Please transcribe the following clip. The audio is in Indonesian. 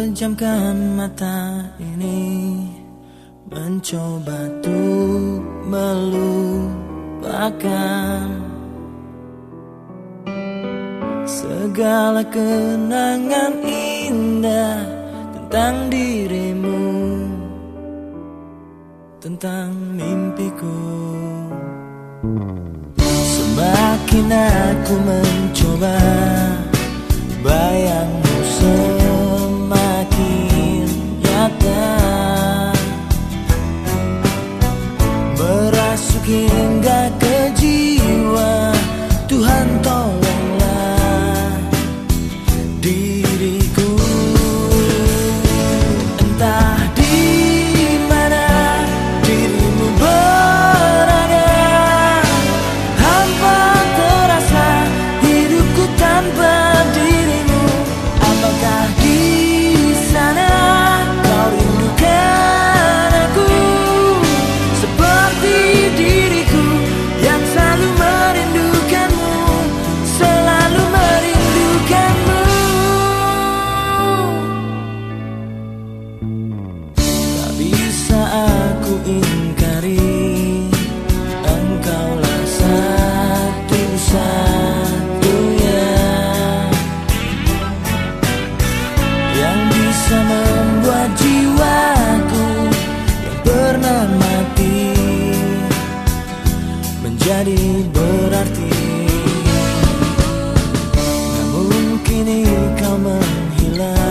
Pejamkan mata ini. Mencoba tuh melupakan Segala kenangan indah Tentang dirimu Tentang mimpiku. Semakin aku mencoba Bayangmu hingga ke ingkari Engkaulah satu-satunya Yang bisa membuat jiwaku Yang pernah mati Menjadi berarti. Namun kini kau menghilang